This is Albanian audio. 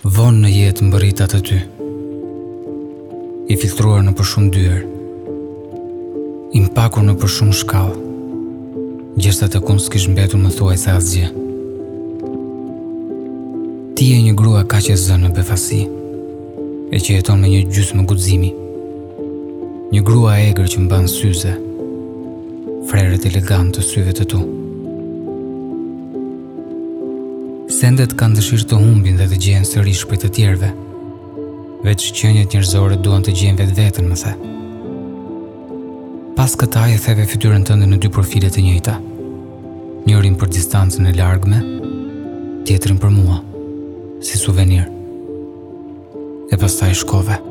Vonë në jetë mbërrita te ty I filtruar nëpër shumë dyer I mpakur nëpër shumë shkallë Gjersa te ky unë s'kish mbetur më thuajse asgjë Ti je një grua kaq e zënë në befasi E që jeton me një gjysmë guximi Një grua e egër që mban syze frerët elegantë të syve të tu. Sendet kanë dëshirë të humbin dhe të gjehen sërish prej të tjerëve. Veç qeniet njerëzore duan të gjejnë vetveten, më the. Pas kësaj e theve fytyrën tënde në dy profile të njëjta. Njërin për distancën e largme, tjetrin për mua, si suvenir. e pastaj shkove.